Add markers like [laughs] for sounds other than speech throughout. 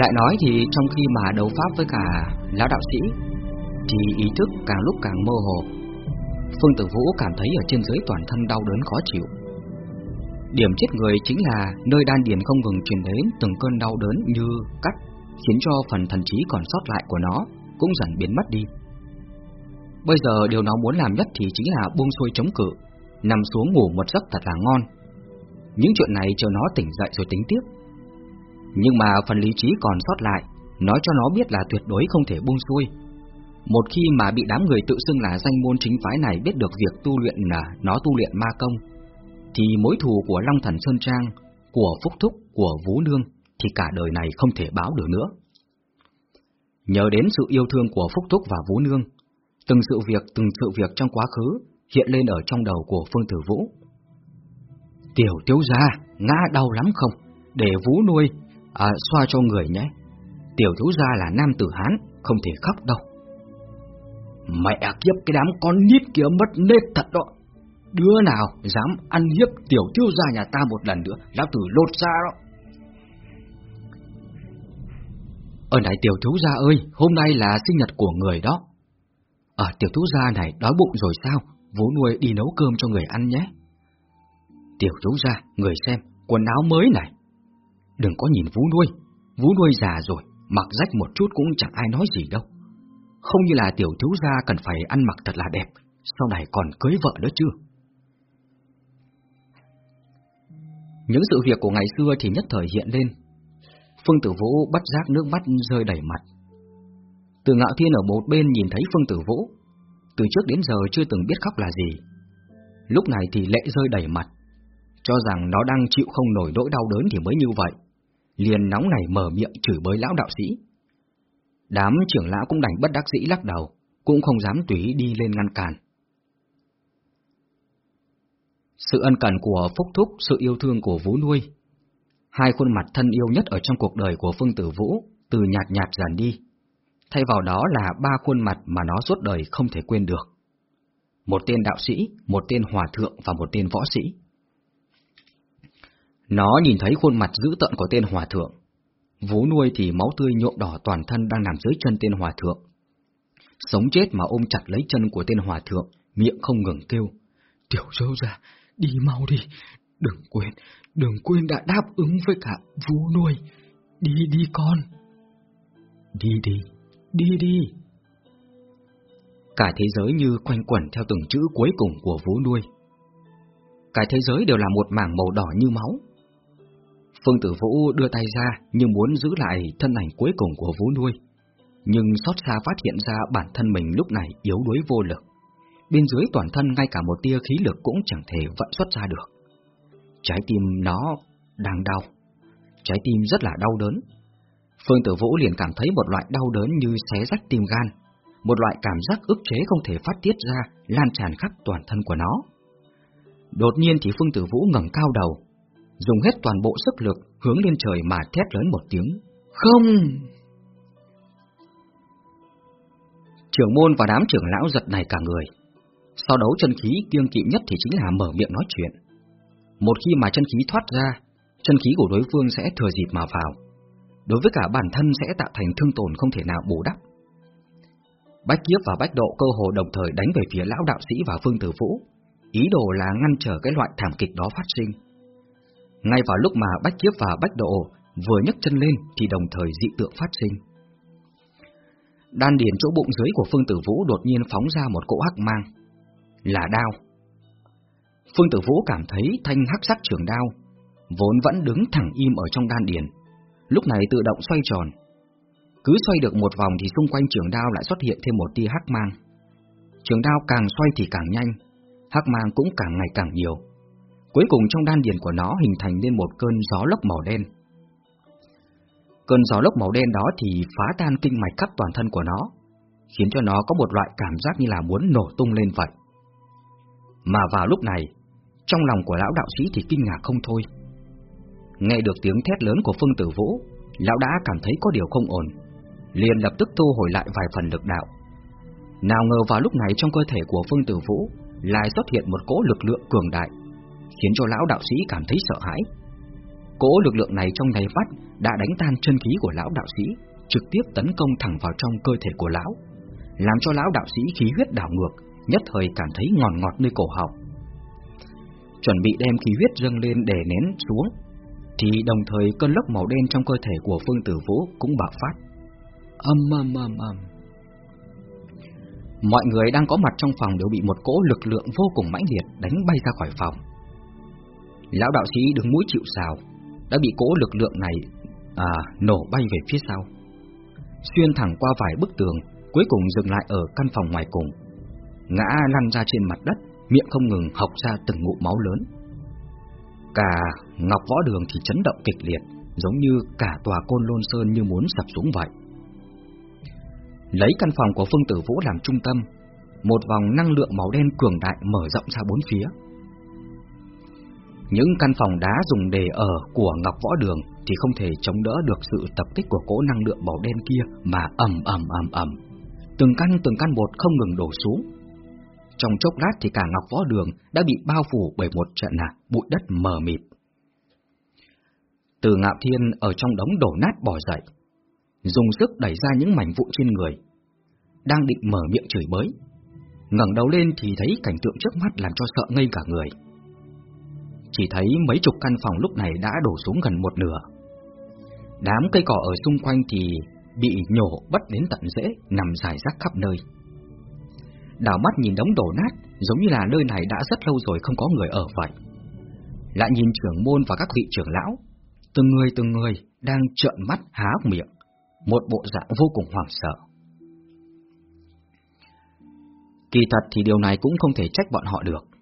Lại nói thì trong khi mà đấu pháp với cả lão đạo sĩ, Thì ý thức càng lúc càng mơ hồ. Phương Tử Vũ cảm thấy ở trên dưới toàn thân đau đớn khó chịu. Điểm chết người chính là nơi đan điền không ngừng truyền đến từng cơn đau đớn như cắt, Khiến cho phần thần trí còn sót lại của nó cũng dần biến mất đi. Bây giờ điều nó muốn làm nhất thì chính là buông xuôi chống cự, Nằm xuống ngủ một giấc thật là ngon. Những chuyện này chờ nó tỉnh dậy rồi tính tiếp. Nhưng mà phần lý trí còn sót lại Nói cho nó biết là tuyệt đối không thể buông xuôi Một khi mà bị đám người tự xưng là danh môn chính phái này biết được việc tu luyện là nó tu luyện ma công Thì mối thù của Long Thần Sơn Trang, của Phúc Thúc, của Vũ Nương Thì cả đời này không thể báo được nữa Nhớ đến sự yêu thương của Phúc Thúc và Vũ Nương Từng sự việc, từng sự việc trong quá khứ hiện lên ở trong đầu của Phương Tử Vũ. Tiểu thiếu gia, ngã đau lắm không? Để Vũ nuôi, à, xoa cho người nhé. Tiểu thiếu gia là nam tử Hán, không thể khóc đâu. Mẹ kiếp cái đám con nít kia mất nết thật đó. Đứa nào dám ăn hiếp tiểu thiếu gia nhà ta một lần nữa, lão tử lột ra đó. Ở này tiểu thiếu gia ơi, hôm nay là sinh nhật của người đó. Ở tiểu thiếu gia này đói bụng rồi sao? Vú nuôi đi nấu cơm cho người ăn nhé. Tiểu thiếu gia, người xem, quần áo mới này. Đừng có nhìn vú nuôi, vú nuôi già rồi, mặc rách một chút cũng chẳng ai nói gì đâu. Không như là tiểu thiếu gia cần phải ăn mặc thật là đẹp, sau này còn cưới vợ nữa chưa? Những sự việc của ngày xưa thì nhất thời hiện lên. Phương Tử Vũ bắt giác nước mắt rơi đầy mặt. Từ ngạo thiên ở một bên nhìn thấy Phương Tử Vũ, từ trước đến giờ chưa từng biết khóc là gì. Lúc này thì lệ rơi đầy mặt, cho rằng nó đang chịu không nổi nỗi đau đớn thì mới như vậy. Liền nóng nảy mở miệng chửi bới lão đạo sĩ. Đám trưởng lão cũng đành bất đắc dĩ lắc đầu, cũng không dám tùy đi lên ngăn cản. Sự ân cần của Phúc Thúc, sự yêu thương của Vũ Nuôi, hai khuôn mặt thân yêu nhất ở trong cuộc đời của Phương Tử Vũ, từ nhạt nhạt dần đi, thay vào đó là ba khuôn mặt mà nó suốt đời không thể quên được. Một tên đạo sĩ, một tên hòa thượng và một tên võ sĩ. Nó nhìn thấy khuôn mặt dữ tợn của tên hòa thượng. Vú nuôi thì máu tươi nhuộm đỏ toàn thân đang nằm dưới chân tên hòa thượng. Sống chết mà ôm chặt lấy chân của tên hòa thượng, miệng không ngừng kêu. Tiểu dâu ra, đi mau đi, đừng quên, đừng quên đã đáp ứng với cả vú nuôi. Đi đi con. Đi đi đi đi. Cả thế giới như quanh quẩn theo từng chữ cuối cùng của vú nuôi. Cả thế giới đều là một mảng màu đỏ như máu. Phương Tử Vũ đưa tay ra như muốn giữ lại thân ảnh cuối cùng của vú nuôi, nhưng xót xa phát hiện ra bản thân mình lúc này yếu đuối vô lực. Bên dưới toàn thân ngay cả một tia khí lực cũng chẳng thể vận xuất ra được. Trái tim nó đang đau, trái tim rất là đau đớn, Phương Tử Vũ liền cảm thấy một loại đau đớn như xé rách tim gan, một loại cảm giác ức chế không thể phát tiết ra, lan tràn khắp toàn thân của nó. Đột nhiên thì Phương Tử Vũ ngẩng cao đầu, dùng hết toàn bộ sức lực hướng lên trời mà thét lớn một tiếng, không! Trưởng môn và đám trưởng lão giật này cả người. Sau đấu chân khí kiêng kỵ nhất thì chính là mở miệng nói chuyện. Một khi mà chân khí thoát ra, chân khí của đối phương sẽ thừa dịp mà vào đối với cả bản thân sẽ tạo thành thương tổn không thể nào bù đắp. Bách Kiếp và Bách Độ cơ hồ đồng thời đánh về phía lão đạo sĩ và Phương Tử Vũ, ý đồ là ngăn trở cái loại thảm kịch đó phát sinh. Ngay vào lúc mà Bách Kiếp và Bách Độ vừa nhấc chân lên thì đồng thời dị tượng phát sinh. Đan điền chỗ bụng dưới của Phương Tử Vũ đột nhiên phóng ra một cỗ hắc mang, là đao. Phương Tử Vũ cảm thấy thanh hắc sắc trường đao, vốn vẫn đứng thẳng im ở trong đan điền, lúc này tự động xoay tròn. Cứ xoay được một vòng thì xung quanh trường đao lại xuất hiện thêm một tia hắc mang. Trường đao càng xoay thì càng nhanh, hắc mang cũng càng ngày càng nhiều. Cuối cùng trong đan điền của nó hình thành nên một cơn gió lốc màu đen. Cơn gió lốc màu đen đó thì phá tan kinh mạch khắp toàn thân của nó, khiến cho nó có một loại cảm giác như là muốn nổ tung lên vậy. Mà vào lúc này, trong lòng của lão đạo sĩ thì kinh ngạc không thôi. Nghe được tiếng thét lớn của Phương Tử Vũ, lão đã cảm thấy có điều không ổn, liền lập tức thu hồi lại vài phần lực đạo. Nào ngờ vào lúc này trong cơ thể của Phương Tử Vũ lại xuất hiện một cỗ lực lượng cường đại, khiến cho lão đạo sĩ cảm thấy sợ hãi. Cỗ lực lượng này trong nháy mắt đã đánh tan chân khí của lão đạo sĩ, trực tiếp tấn công thẳng vào trong cơ thể của lão, làm cho lão đạo sĩ khí huyết đảo ngược, nhất thời cảm thấy ngọt ngọt nơi cổ họng. Chuẩn bị đem khí huyết dâng lên để nén xuống, thì đồng thời cơn lốc màu đen trong cơ thể của Phương Tử Vũ cũng bạo phát. Âm âm âm âm. Mọi người đang có mặt trong phòng đều bị một cỗ lực lượng vô cùng mãnh liệt đánh bay ra khỏi phòng. Lão đạo sĩ đứng mũi chịu sào, đã bị cỗ lực lượng này à, nổ bay về phía sau. Xuyên thẳng qua vài bức tường, cuối cùng dừng lại ở căn phòng ngoài cùng. Ngã lăn ra trên mặt đất, miệng không ngừng học ra từng ngụm máu lớn. Cả Ngọc Võ Đường thì chấn động kịch liệt, giống như cả tòa côn lôn sơn như muốn sập xuống vậy. Lấy căn phòng của Phương Tử Vũ làm trung tâm, một vòng năng lượng màu đen cường đại mở rộng ra bốn phía. Những căn phòng đá dùng để ở của Ngọc Võ Đường thì không thể chống đỡ được sự tập kích của cỗ năng lượng màu đen kia mà ầm ầm ầm ầm. Từng căn từng căn một không ngừng đổ xuống. Trong chốc lát thì cả Ngọc Võ Đường đã bị bao phủ bởi một trận à, bụi đất mờ mịt. Từ Ngạo Thiên ở trong đống đổ nát bỏ dậy, dùng sức đẩy ra những mảnh vụn trên người. Đang định mở miệng chửi bới, ngẩng đầu lên thì thấy cảnh tượng trước mắt làm cho sợ ngây cả người. Chỉ thấy mấy chục căn phòng lúc này đã đổ xuống gần một nửa. Đám cây cỏ ở xung quanh thì bị nhổ bất đến tận rễ, nằm dài rác khắp nơi. Đảo mắt nhìn đống đổ nát, giống như là nơi này đã rất lâu rồi không có người ở vậy. Lại nhìn trưởng môn và các vị trưởng lão, từng người từng người đang trợn mắt há miệng, một bộ dạng vô cùng hoảng sợ. Kỳ thật thì điều này cũng không thể trách bọn họ được.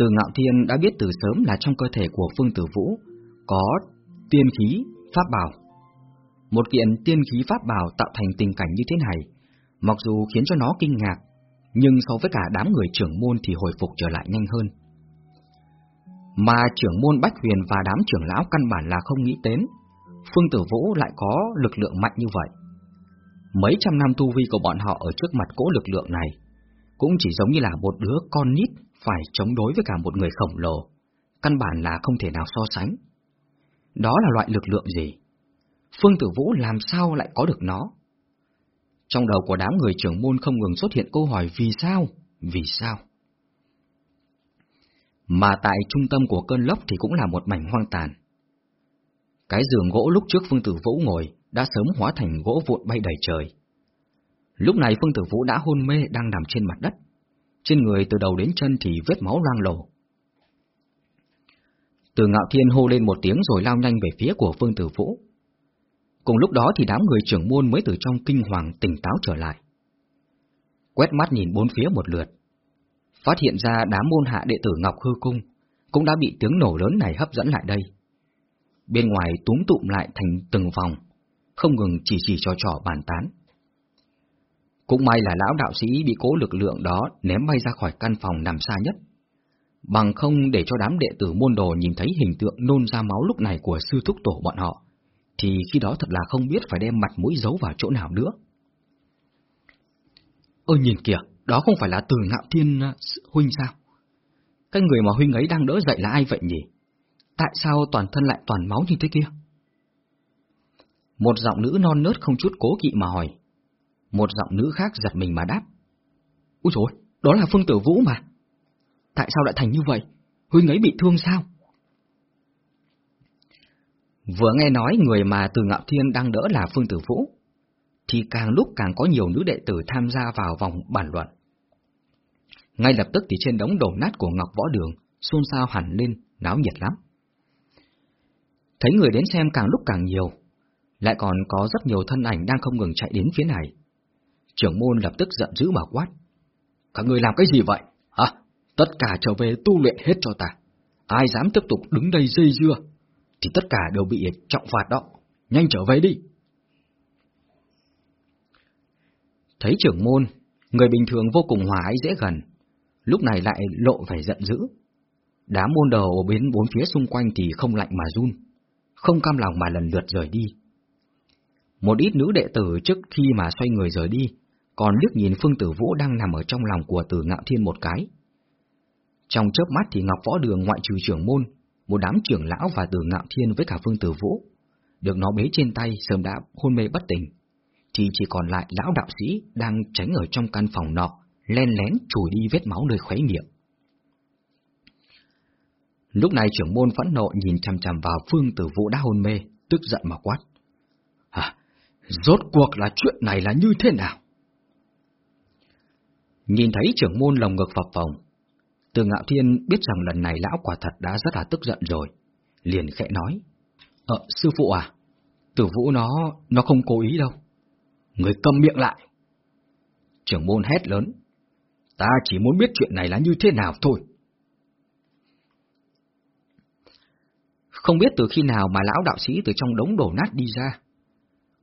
Từ Ngạo Thiên đã biết từ sớm là trong cơ thể của Phương Tử Vũ có tiên khí, pháp bảo. Một kiện tiên khí pháp bảo tạo thành tình cảnh như thế này, mặc dù khiến cho nó kinh ngạc, nhưng so với cả đám người trưởng môn thì hồi phục trở lại nhanh hơn. Mà trưởng môn Bách Huyền và đám trưởng lão căn bản là không nghĩ đến, Phương Tử Vũ lại có lực lượng mạnh như vậy. Mấy trăm năm tu vi của bọn họ ở trước mặt cỗ lực lượng này, cũng chỉ giống như là một đứa con nít phải chống đối với cả một người khổng lồ, căn bản là không thể nào so sánh. Đó là loại lực lượng gì? Phương Tử Vũ làm sao lại có được nó? Trong đầu của đám người trưởng môn không ngừng xuất hiện câu hỏi vì sao, vì sao? Mà tại trung tâm của cơn lốc thì cũng là một mảnh hoang tàn. Cái giường gỗ lúc trước Phương Tử Vũ ngồi đã sớm hóa thành gỗ vụn bay đầy trời. Lúc này Phương Tử Vũ đã hôn mê đang nằm trên mặt đất. Trên người từ đầu đến chân thì vết máu loang lổ. Từ ngạo thiên hô lên một tiếng rồi lao nhanh về phía của Phương Tử Vũ. Cùng lúc đó thì đám người trưởng môn mới từ trong kinh hoàng tỉnh táo trở lại. Quét mắt nhìn bốn phía một lượt. Phát hiện ra đám môn hạ đệ tử Ngọc Hư Cung cũng đã bị tiếng nổ lớn này hấp dẫn lại đây. Bên ngoài túm tụm lại thành từng vòng, không ngừng chỉ chỉ trò trò bàn tán. Cũng may là lão đạo sĩ bị cố lực lượng đó ném bay ra khỏi căn phòng nằm xa nhất. Bằng không để cho đám đệ tử môn đồ nhìn thấy hình tượng nôn ra máu lúc này của sư thúc tổ bọn họ, thì khi đó thật là không biết phải đem mặt mũi giấu vào chỗ nào nữa. Ơ nhìn kìa, đó không phải là từ ngạo thiên à, huynh sao? Cái người mà huynh ấy đang đỡ dậy là ai vậy nhỉ? Tại sao toàn thân lại toàn máu như thế kia? Một giọng nữ non nớt không chút cố kỵ mà hỏi. Một giọng nữ khác giật mình mà đáp. Úi dồi, đó là Phương Tử Vũ mà. Tại sao lại thành như vậy? Huynh ấy bị thương sao? Vừa nghe nói người mà từ Ngạo Thiên đang đỡ là Phương Tử Vũ, thì càng lúc càng có nhiều nữ đệ tử tham gia vào vòng bàn luận. Ngay lập tức thì trên đống đổ nát của Ngọc Võ Đường, xôn xao hẳn lên, náo nhiệt lắm. Thấy người đến xem càng lúc càng nhiều, lại còn có rất nhiều thân ảnh đang không ngừng chạy đến phía này. Trưởng môn lập tức giận dữ mà quát. Các người làm cái gì vậy? Hả? Tất cả trở về tu luyện hết cho ta. Ai dám tiếp tục đứng đây dây dưa, thì tất cả đều bị trọng phạt đó. Nhanh trở về đi. Thấy trưởng môn, người bình thường vô cùng hòa ái dễ gần, lúc này lại lộ vẻ giận dữ. Đám môn đầu ở bên bốn phía xung quanh thì không lạnh mà run, không cam lòng mà lần lượt rời đi. Một ít nữ đệ tử trước khi mà xoay người rời đi, còn liếc nhìn Phương Tử Vũ đang nằm ở trong lòng của Tử Ngạo Thiên một cái. Trong chớp mắt thì Ngọc Võ Đường ngoại trừ trưởng môn, một đám trưởng lão và từ ngạo thiên với cả Phương Tử Vũ, được nó bế trên tay sớm đã hôn mê bất tỉnh, thì chỉ còn lại lão đạo sĩ đang tránh ở trong căn phòng nọ, len lén chùi đi vết máu nơi khóe miệng. Lúc này trưởng môn phẫn nộ nhìn chằm chằm vào Phương Tử Vũ đã hôn mê, tức giận mà quát. Hả? Rốt cuộc là chuyện này là như thế nào? Nhìn thấy trưởng môn lồng ngực phập phồng, từ ngạo thiên biết rằng lần này lão quả thật đã rất là tức giận rồi, liền khẽ nói. Ờ, sư phụ à, tử vũ nó, nó không cố ý đâu. Người cầm miệng lại. Trưởng môn hét lớn. Ta chỉ muốn biết chuyện này là như thế nào thôi. Không biết từ khi nào mà lão đạo sĩ từ trong đống đổ nát đi ra.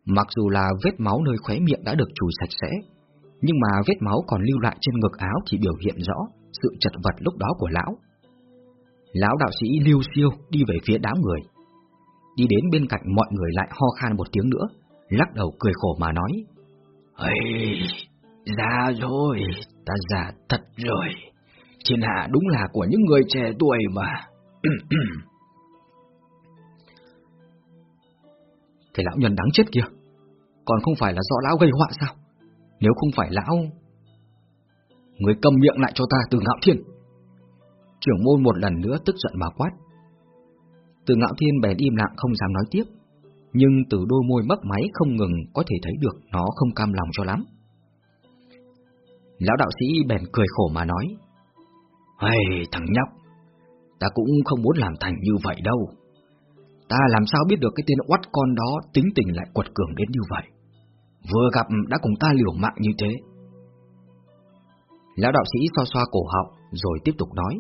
Mặc dù là vết máu nơi khóe miệng đã được chùi sạch sẽ, nhưng mà vết máu còn lưu lại trên ngực áo thì biểu hiện rõ sự chật vật lúc đó của lão. Lão đạo sĩ lưu siêu đi về phía đám người. Đi đến bên cạnh mọi người lại ho khan một tiếng nữa, lắc đầu cười khổ mà nói. Ây, già rồi, ta già thật rồi. Thiên hạ đúng là của những người trẻ tuổi mà. Thầy lão nhân đáng chết kia, còn không phải là do lão gây họa sao? Nếu không phải lão... Người cầm miệng lại cho ta từ ngạo thiên. Trưởng môn một lần nữa tức giận mà quát. Từ ngạo thiên bèn im lặng không dám nói tiếp, nhưng từ đôi môi mấp máy không ngừng có thể thấy được nó không cam lòng cho lắm. Lão đạo sĩ bèn cười khổ mà nói, Hey, thằng nhóc, ta cũng không muốn làm thành như vậy đâu. Ta làm sao biết được cái tên oắt con đó tính tình lại quật cường đến như vậy. Vừa gặp đã cùng ta liều mạng như thế. Lão đạo sĩ xoa xoa cổ họng rồi tiếp tục nói.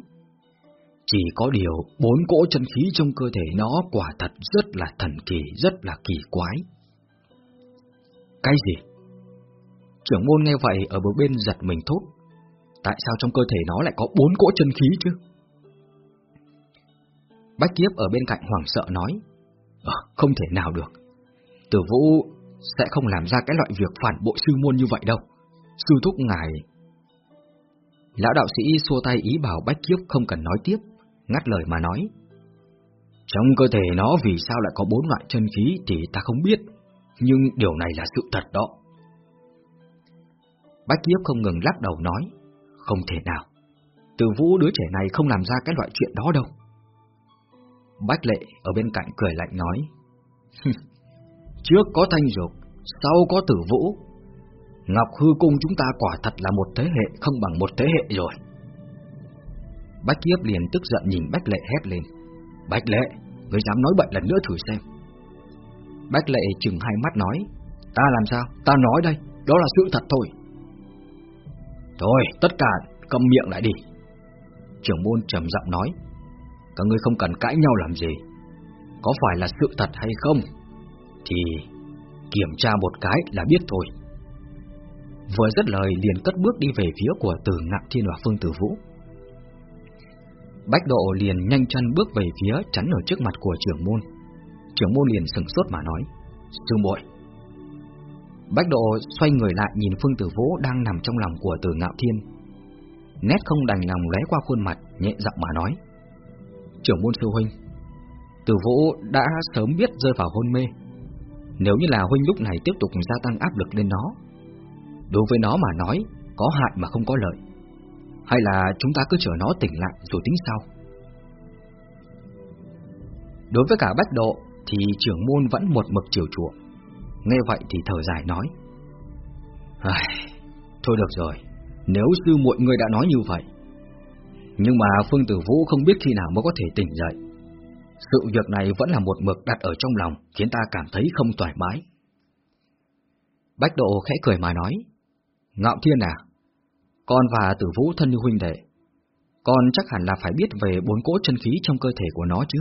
Chỉ có điều bốn cỗ chân khí trong cơ thể nó quả thật rất là thần kỳ, rất là kỳ quái. Cái gì? Trưởng môn nghe vậy ở một bên giật mình thốt. Tại sao trong cơ thể nó lại có bốn cỗ chân khí chứ? Bách Kiếp ở bên cạnh hoảng sợ nói. À, không thể nào được. Tử Vũ sẽ không làm ra cái loại việc phản bội sư môn như vậy đâu. Sư thúc ngài... Lão đạo sĩ xua tay ý bảo Bách Kiếp không cần nói tiếp, ngắt lời mà nói. Trong cơ thể nó vì sao lại có bốn loại chân khí thì ta không biết, nhưng điều này là sự thật đó. Bách Kiếp không ngừng lắc đầu nói, không thể nào, từ vũ đứa trẻ này không làm ra cái loại chuyện đó đâu. Bách Lệ ở bên cạnh cười lạnh nói, [laughs] trước có thanh dục, sau có tử vũ, Ngọc Hư Cung chúng ta quả thật là một thế hệ không bằng một thế hệ rồi. Bách Kiếp liền tức giận nhìn Bách Lệ hét lên. Bách Lệ, người dám nói bậy lần nữa thử xem. Bách Lệ chừng hai mắt nói. Ta làm sao? Ta nói đây, đó là sự thật thôi. Thôi, tất cả cầm miệng lại đi. Trưởng môn trầm giọng nói. Các ngươi không cần cãi nhau làm gì. Có phải là sự thật hay không? Thì kiểm tra một cái là biết thôi. Vừa dứt lời liền cất bước đi về phía của Từ Ngạo Thiên và Phương Tử Vũ. Bách độ liền nhanh chân bước về phía chắn ở trước mặt của trưởng môn. Trưởng môn liền sừng sốt mà nói, Sư muội. Bách độ xoay người lại nhìn Phương Tử Vũ đang nằm trong lòng của Từ Ngạo Thiên. Nét không đành lòng lóe qua khuôn mặt, nhẹ giọng mà nói. Trưởng môn sư huynh, Tử Vũ đã sớm biết rơi vào hôn mê. Nếu như là huynh lúc này tiếp tục gia tăng áp lực lên nó, đối với nó mà nói, có hại mà không có lợi. Hay là chúng ta cứ chờ nó tỉnh lại rồi tính sau Đối với cả bách độ Thì trưởng môn vẫn một mực chiều chuộng Nghe vậy thì thở dài nói Ai, Thôi được rồi Nếu sư muội người đã nói như vậy Nhưng mà Phương Tử Vũ không biết khi nào mới có thể tỉnh dậy sự việc này vẫn là một mực đặt ở trong lòng Khiến ta cảm thấy không thoải mái. Bách độ khẽ cười mà nói Ngạo Thiên à con và tử vũ thân như huynh đệ Con chắc hẳn là phải biết về bốn cỗ chân khí trong cơ thể của nó chứ?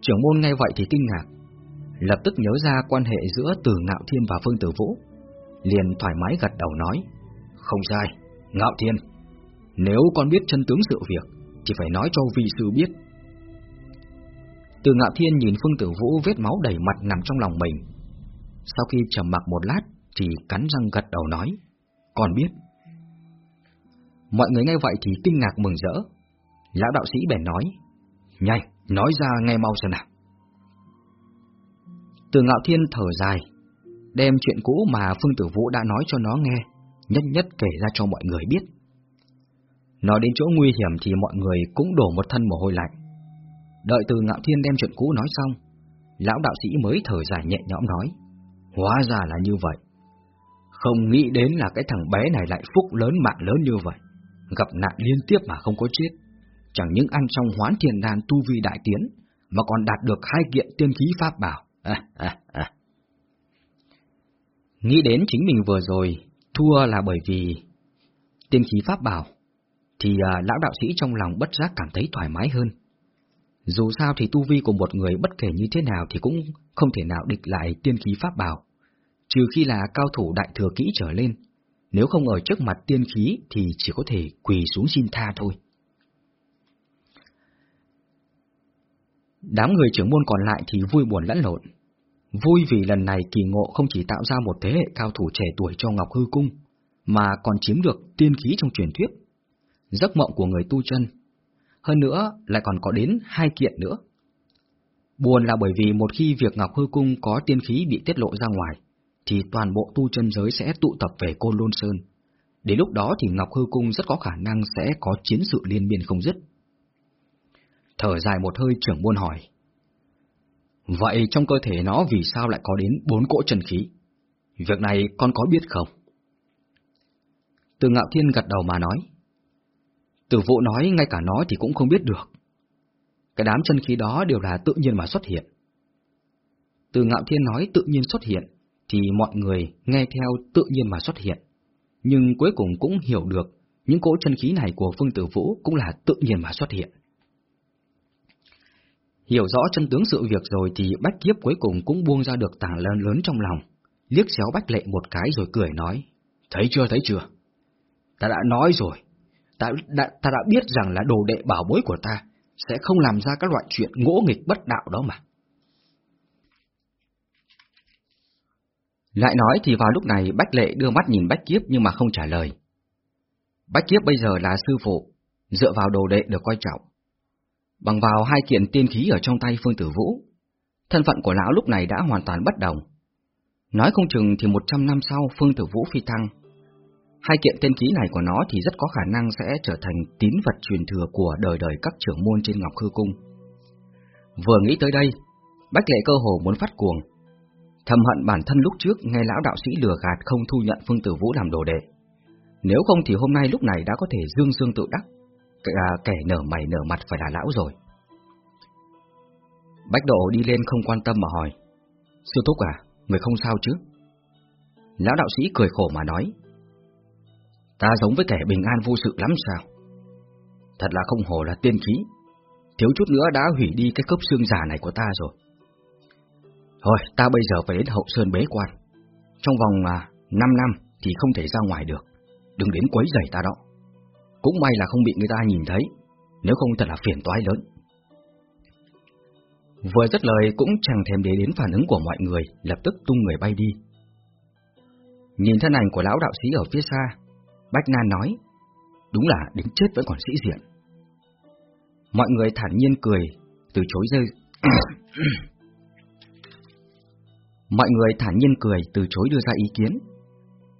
Trưởng môn nghe vậy thì kinh ngạc Lập tức nhớ ra quan hệ giữa Từ Ngạo Thiên và Phương Tử Vũ Liền thoải mái gật đầu nói Không sai, Ngạo Thiên Nếu con biết chân tướng sự việc Chỉ phải nói cho vị sư biết. Từ Ngạo Thiên nhìn Phương Tử Vũ vết máu đầy mặt nằm trong lòng mình Sau khi trầm mặc một lát Chỉ cắn răng gật đầu nói còn biết. Mọi người nghe vậy thì kinh ngạc mừng rỡ. Lão đạo sĩ bèn nói, Nhanh, nói ra nghe mau xem nào. Từ ngạo thiên thở dài, đem chuyện cũ mà Phương Tử Vũ đã nói cho nó nghe, nhất nhất kể ra cho mọi người biết. Nói đến chỗ nguy hiểm thì mọi người cũng đổ một thân mồ hôi lạnh. Đợi từ ngạo thiên đem chuyện cũ nói xong, lão đạo sĩ mới thở dài nhẹ nhõm nói, hóa ra là như vậy. Không nghĩ đến là cái thằng bé này lại phúc lớn mạng lớn như vậy, gặp nạn liên tiếp mà không có chết. Chẳng những ăn xong hoán thiền đàn tu vi đại tiến, mà còn đạt được hai kiện tiên khí pháp bảo. À, à, à. Nghĩ đến chính mình vừa rồi thua là bởi vì tiên khí pháp bảo, thì à, lão đạo sĩ trong lòng bất giác cảm thấy thoải mái hơn. Dù sao thì tu vi của một người bất kể như thế nào thì cũng không thể nào địch lại tiên khí pháp bảo, trừ khi là cao thủ đại thừa kỹ trở lên, nếu không ở trước mặt tiên khí thì chỉ có thể quỳ xuống xin tha thôi. Đám người trưởng môn còn lại thì vui buồn lẫn lộn. Vui vì lần này kỳ ngộ không chỉ tạo ra một thế hệ cao thủ trẻ tuổi cho Ngọc Hư Cung, mà còn chiếm được tiên khí trong truyền thuyết. Giấc mộng của người tu chân. Hơn nữa lại còn có đến hai kiện nữa. Buồn là bởi vì một khi việc Ngọc Hư Cung có tiên khí bị tiết lộ ra ngoài, thì toàn bộ tu chân giới sẽ tụ tập về Côn Lôn Sơn. Đến lúc đó thì Ngọc Hư Cung rất có khả năng sẽ có chiến sự liên miên không dứt. Thở dài một hơi trưởng buôn hỏi. Vậy trong cơ thể nó vì sao lại có đến bốn cỗ chân khí? Việc này con có biết không? Từ ngạo thiên gật đầu mà nói. Từ vụ nói ngay cả nó thì cũng không biết được. Cái đám chân khí đó đều là tự nhiên mà xuất hiện. Từ ngạo thiên nói tự nhiên xuất hiện, thì mọi người nghe theo tự nhiên mà xuất hiện. Nhưng cuối cùng cũng hiểu được những cỗ chân khí này của Phương Tử Vũ cũng là tự nhiên mà xuất hiện. Hiểu rõ chân tướng sự việc rồi thì Bách Kiếp cuối cùng cũng buông ra được tảng lớn lớn trong lòng, liếc xéo Bách Lệ một cái rồi cười nói, thấy chưa thấy chưa? Ta đã nói rồi, ta đã, ta đã biết rằng là đồ đệ bảo bối của ta sẽ không làm ra các loại chuyện ngỗ nghịch bất đạo đó mà. Lại nói thì vào lúc này Bách Lệ đưa mắt nhìn Bách Kiếp nhưng mà không trả lời. Bách Kiếp bây giờ là sư phụ, dựa vào đồ đệ được coi trọng. Bằng vào hai kiện tiên khí ở trong tay Phương Tử Vũ, thân phận của lão lúc này đã hoàn toàn bất đồng. Nói không chừng thì một trăm năm sau Phương Tử Vũ phi thăng, hai kiện tiên khí này của nó thì rất có khả năng sẽ trở thành tín vật truyền thừa của đời đời các trưởng môn trên Ngọc Hư Cung. Vừa nghĩ tới đây, Bách Lệ cơ hồ muốn phát cuồng, thầm hận bản thân lúc trước nghe lão đạo sĩ lừa gạt không thu nhận Phương Tử Vũ làm đồ đệ. Nếu không thì hôm nay lúc này đã có thể dương dương tự đắc, à, kẻ nở mày nở mặt phải là lão rồi. Bách độ đi lên không quan tâm mà hỏi, Sư Thúc à, người không sao chứ? Lão đạo sĩ cười khổ mà nói, Ta giống với kẻ bình an vô sự lắm sao? Thật là không hổ là tiên khí, thiếu chút nữa đã hủy đi cái cốc xương giả này của ta rồi. Thôi, ta bây giờ phải đến hậu sơn bế quan. Trong vòng à, 5 năm thì không thể ra ngoài được. Đừng đến quấy rầy ta đó. Cũng may là không bị người ta nhìn thấy, nếu không thật là phiền toái lớn. Vừa dứt lời cũng chẳng thèm để đến phản ứng của mọi người, lập tức tung người bay đi. Nhìn thân ảnh của lão đạo sĩ ở phía xa, Bách Na nói, đúng là đến chết vẫn còn sĩ diện. Mọi người thản nhiên cười, từ chối rơi. [clears throat] Mọi người thản nhiên cười, từ chối đưa ra ý kiến.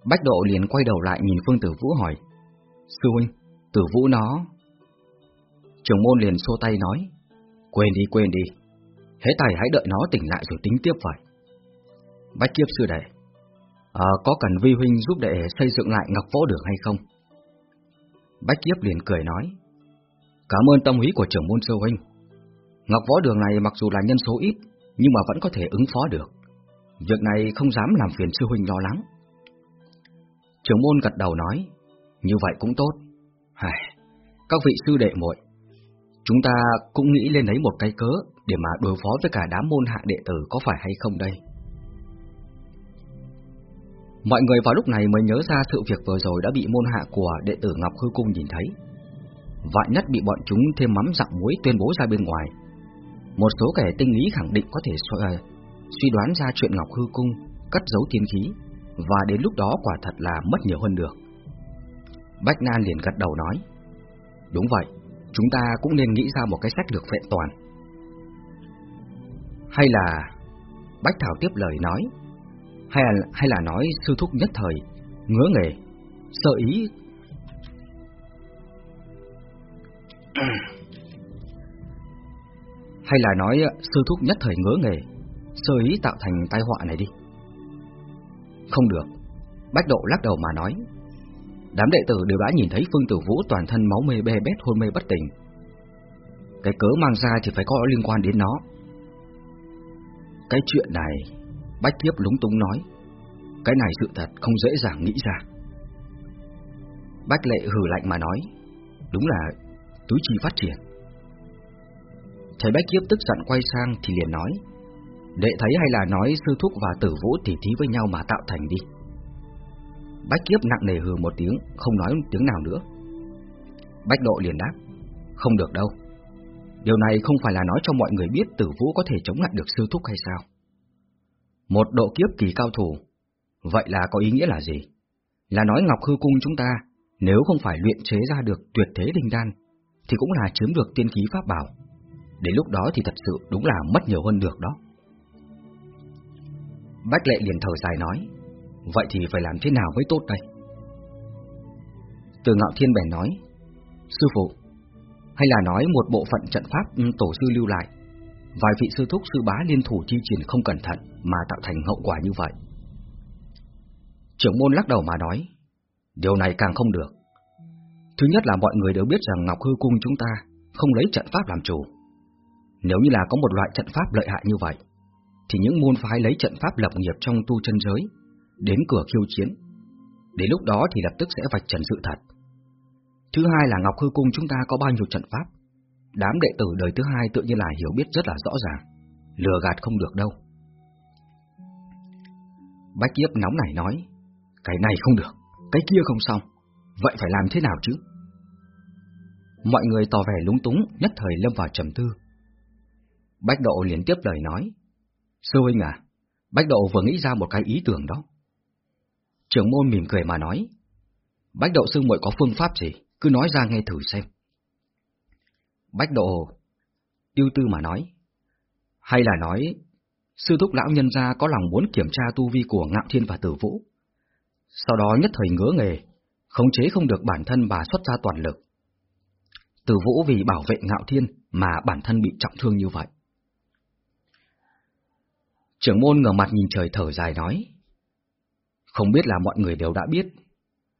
Bách Độ liền quay đầu lại nhìn Phương Tử Vũ hỏi, Sư huynh, Tử Vũ nó... Trường môn liền xô tay nói, quên đi, quên đi, hết tài hãy đợi nó tỉnh lại rồi tính tiếp vậy. Bách kiếp sư đệ, à, có cần vi huynh giúp đệ xây dựng lại ngọc võ đường hay không? Bách kiếp liền cười nói, cảm ơn tâm ý của trưởng môn sư huynh. Ngọc võ đường này mặc dù là nhân số ít, nhưng mà vẫn có thể ứng phó được. Việc này không dám làm phiền sư huynh lo lắng. Trưởng môn gật đầu nói, như vậy cũng tốt. Hài, các vị sư đệ muội, chúng ta cũng nghĩ lên lấy một cái cớ để mà đối phó với cả đám môn hạ đệ tử có phải hay không đây? Mọi người vào lúc này mới nhớ ra sự việc vừa rồi đã bị môn hạ của đệ tử Ngọc Hư Cung nhìn thấy. Vạn nhất bị bọn chúng thêm mắm dặm muối tuyên bố ra bên ngoài. Một số kẻ tinh lý khẳng định có thể à, suy đoán ra chuyện Ngọc Hư Cung cất giấu tiên khí, và đến lúc đó quả thật là mất nhiều hơn được. Bách Nan liền gật đầu nói, đúng vậy, chúng ta cũng nên nghĩ ra một cái sách lược vẹn toàn. Hay là Bách Thảo tiếp lời nói, hay là, hay là nói sư thúc nhất thời, ngứa nghề, sợ ý [clears throat] hay là nói ờ, sư thúc nhất thời ngứa nghề, sơ ý tạo thành tai họa này đi. Không được, Bách Độ lắc đầu mà nói. Đám đệ tử đều đã nhìn thấy Phương Tử Vũ toàn thân máu mê bê bết hôn mê bất tỉnh. Cái cớ mang ra thì phải có liên quan đến nó. Cái chuyện này, Bách Kiếp lúng túng nói. Cái này sự thật không dễ dàng nghĩ ra. Bách Lệ hừ lạnh mà nói. Đúng là tứ chi phát triển. Thầy Bách Kiếp tức giận quay sang thì liền nói Đệ thấy hay là nói sư thúc và tử vũ tỉ thí với nhau mà tạo thành đi Bách Kiếp nặng nề hừ một tiếng, không nói tiếng nào nữa Bách Độ liền đáp Không được đâu Điều này không phải là nói cho mọi người biết tử vũ có thể chống lại được sư thúc hay sao một độ kiếp kỳ cao thủ Vậy là có ý nghĩa là gì? Là nói Ngọc Hư Cung chúng ta Nếu không phải luyện chế ra được tuyệt thế linh đan Thì cũng là chiếm được tiên khí pháp bảo Đến lúc đó thì thật sự đúng là mất nhiều hơn được đó. Bách lệ liền thở dài nói, vậy thì phải làm thế nào mới tốt đây? Từ ngạo thiên bèn nói, sư phụ, hay là nói một bộ phận trận pháp tổ sư lưu lại, vài vị sư thúc sư bá liên thủ chi triển không cẩn thận mà tạo thành hậu quả như vậy. Trưởng môn lắc đầu mà nói, điều này càng không được. Thứ nhất là mọi người đều biết rằng Ngọc Hư Cung chúng ta không lấy trận pháp làm chủ. Nếu như là có một loại trận pháp lợi hại như vậy, thì những môn phái lấy trận pháp lập nghiệp trong tu chân giới, đến cửa khiêu chiến. Đến lúc đó thì lập tức sẽ vạch trần sự thật. Thứ hai là Ngọc Hư Cung chúng ta có bao nhiêu trận pháp. Đám đệ tử đời thứ hai tự nhiên là hiểu biết rất là rõ ràng, lừa gạt không được đâu. Bách Kiếp nóng này nói, cái này không được, cái kia không xong, vậy phải làm thế nào chứ? Mọi người tỏ vẻ lúng túng, nhất thời lâm vào trầm tư. Bách Độ liền tiếp lời nói. Sư huynh à, Bách Độ vừa nghĩ ra một cái ý tưởng đó. Trưởng môn mỉm cười mà nói. Bách Độ sư muội có phương pháp gì, cứ nói ra nghe thử xem. Bách Độ yêu tư mà nói. Hay là nói, sư thúc lão nhân gia có lòng muốn kiểm tra tu vi của Ngạo Thiên và Tử Vũ. Sau đó nhất thời ngứa nghề, khống chế không được bản thân bà xuất ra toàn lực. Tử Vũ vì bảo vệ Ngạo Thiên mà bản thân bị trọng thương như vậy. Trưởng môn ngửa mặt nhìn trời thở dài nói. Không biết là mọi người đều đã biết,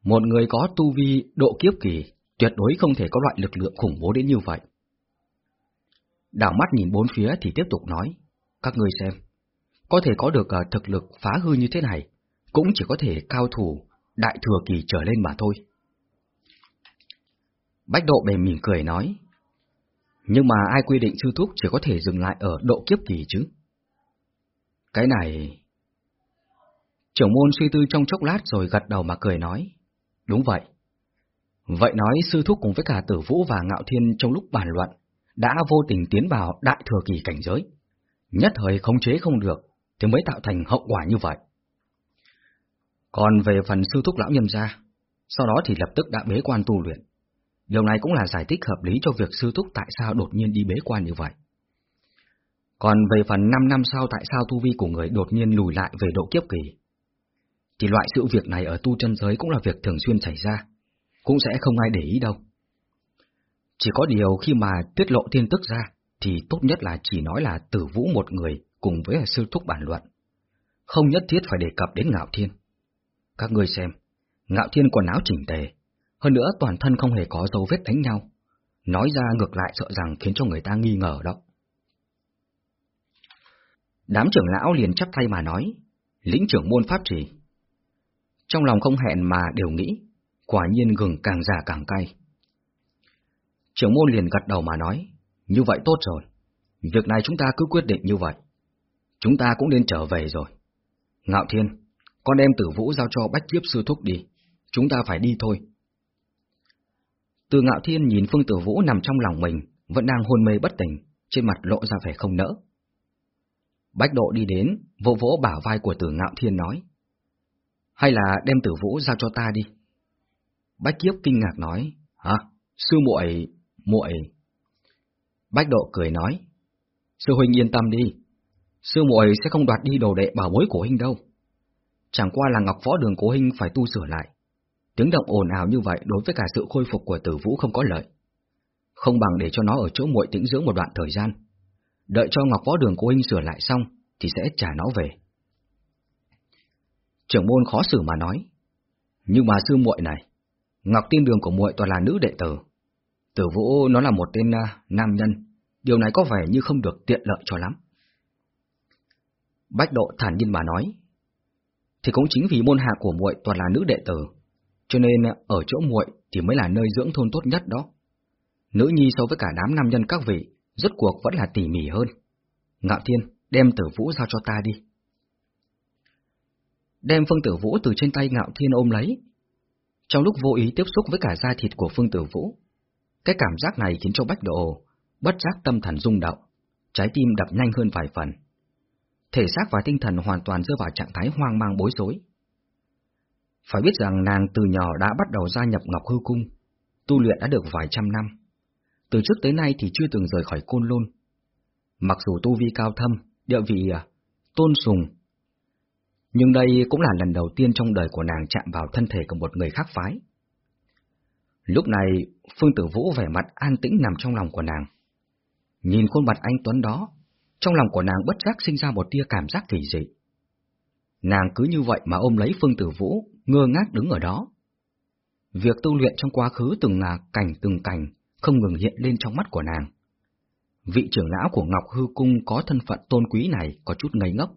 một người có tu vi độ kiếp kỳ tuyệt đối không thể có loại lực lượng khủng bố đến như vậy. Đảo mắt nhìn bốn phía thì tiếp tục nói, các ngươi xem, có thể có được ờ, thực lực phá hư như thế này, cũng chỉ có thể cao thủ đại thừa kỳ trở lên mà thôi. Bách độ bề mỉm cười nói, nhưng mà ai quy định sư thúc chỉ có thể dừng lại ở độ kiếp kỳ chứ? Cái này... Trưởng môn suy tư trong chốc lát rồi gật đầu mà cười nói. Đúng vậy. Vậy nói sư thúc cùng với cả tử vũ và ngạo thiên trong lúc bàn luận, đã vô tình tiến vào đại thừa kỳ cảnh giới. Nhất thời khống chế không được, thì mới tạo thành hậu quả như vậy. Còn về phần sư thúc lão nhân gia, sau đó thì lập tức đã bế quan tu luyện. Điều này cũng là giải thích hợp lý cho việc sư thúc tại sao đột nhiên đi bế quan như vậy. Còn về phần 5 năm sau tại sao tu vi của người đột nhiên lùi lại về độ kiếp kỳ, thì loại sự việc này ở tu chân giới cũng là việc thường xuyên xảy ra, cũng sẽ không ai để ý đâu. Chỉ có điều khi mà tiết lộ tin tức ra, thì tốt nhất là chỉ nói là tử vũ một người cùng với sư thúc bản luận. Không nhất thiết phải đề cập đến Ngạo Thiên. Các ngươi xem, Ngạo Thiên quần áo chỉnh tề, hơn nữa toàn thân không hề có dấu vết đánh nhau. Nói ra ngược lại sợ rằng khiến cho người ta nghi ngờ đó. Đám trưởng lão liền chắp tay mà nói, lĩnh trưởng môn pháp trì. Trong lòng không hẹn mà đều nghĩ, quả nhiên gừng càng già càng cay. Trưởng môn liền gật đầu mà nói, như vậy tốt rồi, việc này chúng ta cứ quyết định như vậy. Chúng ta cũng nên trở về rồi. Ngạo Thiên, con đem tử vũ giao cho bách kiếp sư thúc đi, chúng ta phải đi thôi. Từ Ngạo Thiên nhìn Phương Tử Vũ nằm trong lòng mình, vẫn đang hôn mê bất tỉnh, trên mặt lộ ra vẻ không nỡ. Bách độ đi đến, vỗ vỗ bả vai của tử ngạo thiên nói. Hay là đem tử vũ giao cho ta đi. Bách kiếp kinh ngạc nói, hả, sư muội muội. Bách Độ cười nói, sư huynh yên tâm đi, sư muội sẽ không đoạt đi đồ đệ bảo bối của huynh đâu. Chẳng qua là ngọc võ đường của huynh phải tu sửa lại. Tiếng động ồn ào như vậy đối với cả sự khôi phục của tử vũ không có lợi. Không bằng để cho nó ở chỗ muội tĩnh dưỡng một đoạn thời gian. Đợi cho ngọc võ đường của huynh sửa lại xong thì sẽ trả nó về. Trưởng môn khó xử mà nói. Nhưng mà sư muội này, Ngọc Tiên Đường của muội toàn là nữ đệ tử. Tử Vũ nó là một tên uh, nam nhân, điều này có vẻ như không được tiện lợi cho lắm. Bách Độ thản nhiên mà nói, thì cũng chính vì môn hạ của muội toàn là nữ đệ tử, cho nên ở chỗ muội thì mới là nơi dưỡng thôn tốt nhất đó. Nữ nhi so với cả đám nam nhân các vị, rốt cuộc vẫn là tỉ mỉ hơn. Ngạo Thiên, đem Tử Vũ giao cho ta đi. Đem Phương Tử Vũ từ trên tay Ngạo Thiên ôm lấy. Trong lúc vô ý tiếp xúc với cả da thịt của Phương Tử Vũ, cái cảm giác này khiến cho Bách Độ bất giác tâm thần rung động, trái tim đập nhanh hơn vài phần. Thể xác và tinh thần hoàn toàn rơi vào trạng thái hoang mang bối rối. Phải biết rằng nàng từ nhỏ đã bắt đầu gia nhập Ngọc Hư Cung, tu luyện đã được vài trăm năm. Từ trước tới nay thì chưa từng rời khỏi côn lôn. Mặc dù tu vi cao thâm, địa vị à, tôn sùng, nhưng đây cũng là lần đầu tiên trong đời của nàng chạm vào thân thể của một người khác phái. Lúc này, Phương Tử Vũ vẻ mặt an tĩnh nằm trong lòng của nàng. Nhìn khuôn mặt anh Tuấn đó, trong lòng của nàng bất giác sinh ra một tia cảm giác kỳ dị. Nàng cứ như vậy mà ôm lấy Phương Tử Vũ, ngơ ngác đứng ở đó. Việc tu luyện trong quá khứ từng là cảnh từng cảnh, không ngừng hiện lên trong mắt của nàng. Vị trưởng lão của Ngọc Hư Cung có thân phận tôn quý này có chút ngây ngốc.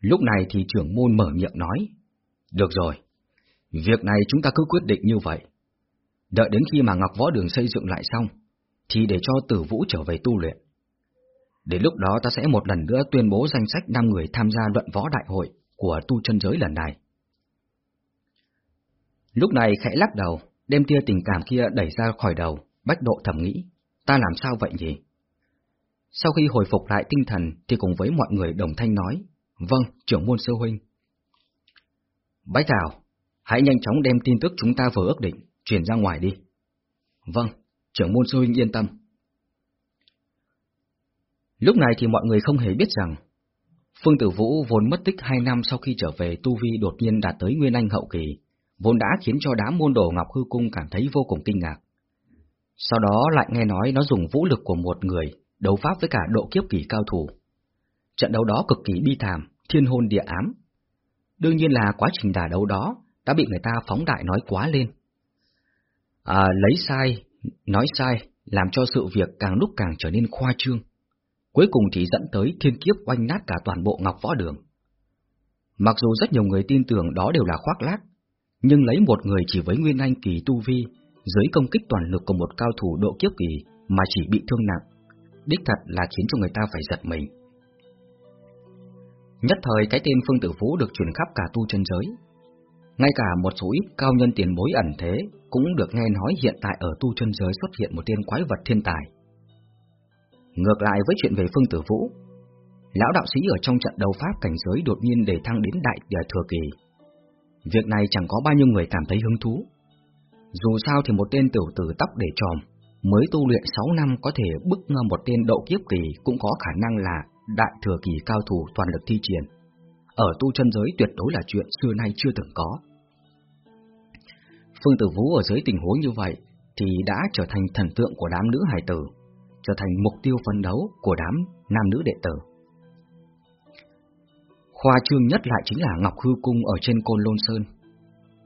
Lúc này thì trưởng môn mở miệng nói, Được rồi, việc này chúng ta cứ quyết định như vậy. Đợi đến khi mà Ngọc Võ Đường xây dựng lại xong, thì để cho tử vũ trở về tu luyện. Đến lúc đó ta sẽ một lần nữa tuyên bố danh sách 5 người tham gia luận võ đại hội của tu chân giới lần này. Lúc này khẽ lắc đầu, đem tia tình cảm kia đẩy ra khỏi đầu, bách độ thầm nghĩ, ta làm sao vậy nhỉ? Sau khi hồi phục lại tinh thần thì cùng với mọi người đồng thanh nói, vâng, trưởng môn sư huynh. Bách Thảo, hãy nhanh chóng đem tin tức chúng ta vừa ước định, truyền ra ngoài đi. Vâng, trưởng môn sư huynh yên tâm. Lúc này thì mọi người không hề biết rằng, Phương Tử Vũ vốn mất tích hai năm sau khi trở về Tu Vi đột nhiên đạt tới Nguyên Anh hậu kỳ, vốn đã khiến cho đám môn đồ Ngọc Hư Cung cảm thấy vô cùng kinh ngạc. Sau đó lại nghe nói nó dùng vũ lực của một người đấu pháp với cả độ kiếp kỳ cao thủ. Trận đấu đó cực kỳ bi thảm, thiên hôn địa ám. Đương nhiên là quá trình đả đấu đó đã bị người ta phóng đại nói quá lên. À, lấy sai, nói sai, làm cho sự việc càng lúc càng trở nên khoa trương. Cuối cùng thì dẫn tới thiên kiếp oanh nát cả toàn bộ Ngọc Võ Đường. Mặc dù rất nhiều người tin tưởng đó đều là khoác lác, nhưng lấy một người chỉ với Nguyên Anh kỳ tu vi, dưới công kích toàn lực của một cao thủ độ kiếp kỳ mà chỉ bị thương nặng, đích thật là khiến cho người ta phải giật mình. Nhất thời cái tên Phương Tử Vũ được truyền khắp cả tu chân giới. Ngay cả một số ít cao nhân tiền bối ẩn thế cũng được nghe nói hiện tại ở tu chân giới xuất hiện một tên quái vật thiên tài. Ngược lại với chuyện về Phương Tử Vũ, lão đạo sĩ ở trong trận đấu pháp cảnh giới đột nhiên để thăng đến đại địa thừa kỳ. Việc này chẳng có bao nhiêu người cảm thấy hứng thú. Dù sao thì một tên tiểu tử tóc để tròm, mới tu luyện 6 năm có thể bức một tên độ kiếp kỳ cũng có khả năng là đại thừa kỳ cao thủ toàn lực thi triển. Ở tu chân giới tuyệt đối là chuyện xưa nay chưa từng có. Phương Tử Vũ ở dưới tình huống như vậy thì đã trở thành thần tượng của đám nữ hài tử, trở thành mục tiêu phấn đấu của đám nam nữ đệ tử. Khoa trương nhất lại chính là Ngọc Hư Cung ở trên Côn Lôn Sơn.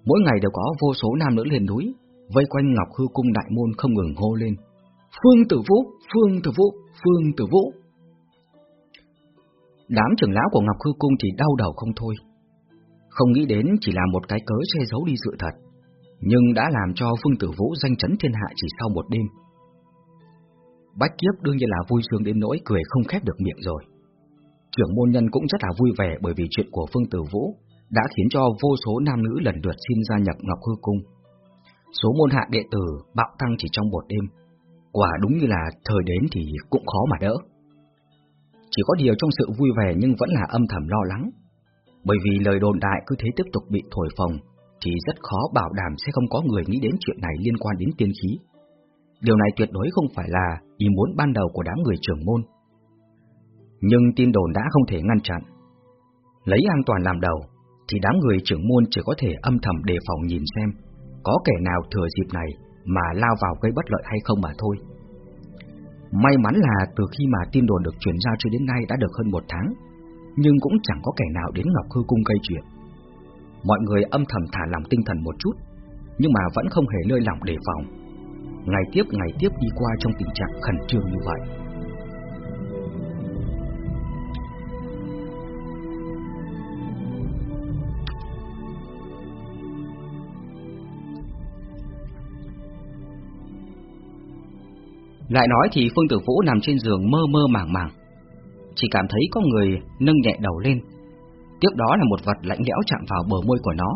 Mỗi ngày đều có vô số nam nữ liền núi, vây quanh Ngọc Hư Cung đại môn không ngừng hô lên. Phương Tử Vũ, Phương Tử Vũ, Phương Tử Vũ. Đám trưởng lão của Ngọc Hư Cung thì đau đầu không thôi. Không nghĩ đến chỉ là một cái cớ che giấu đi sự thật, nhưng đã làm cho Phương Tử Vũ danh chấn thiên hạ chỉ sau một đêm. Bách Kiếp đương nhiên là vui sướng đến nỗi cười không khép được miệng rồi. Trưởng môn nhân cũng rất là vui vẻ bởi vì chuyện của Phương Tử Vũ đã khiến cho vô số nam nữ lần lượt xin gia nhập Ngọc Hư Cung. Số môn hạ đệ tử bạo tăng chỉ trong một đêm. Quả đúng như là thời đến thì cũng khó mà đỡ. Chỉ có điều trong sự vui vẻ nhưng vẫn là âm thầm lo lắng. Bởi vì lời đồn đại cứ thế tiếp tục bị thổi phồng, thì rất khó bảo đảm sẽ không có người nghĩ đến chuyện này liên quan đến tiên khí. Điều này tuyệt đối không phải là ý muốn ban đầu của đám người trưởng môn. Nhưng tin đồn đã không thể ngăn chặn. Lấy an toàn làm đầu, thì đám người trưởng môn chỉ có thể âm thầm đề phòng nhìn xem có kẻ nào thừa dịp này mà lao vào gây bất lợi hay không mà thôi. May mắn là từ khi mà tin đồn được chuyển ra cho đến nay đã được hơn một tháng, nhưng cũng chẳng có kẻ nào đến Ngọc Hư Cung gây chuyện. Mọi người âm thầm thả lòng tinh thần một chút, nhưng mà vẫn không hề lơi lỏng đề phòng. Ngày tiếp ngày tiếp đi qua trong tình trạng khẩn trương như vậy. Lại nói thì Phương Tử Vũ nằm trên giường mơ mơ màng màng, chỉ cảm thấy có người nâng nhẹ đầu lên. Tiếp đó là một vật lạnh lẽo chạm vào bờ môi của nó,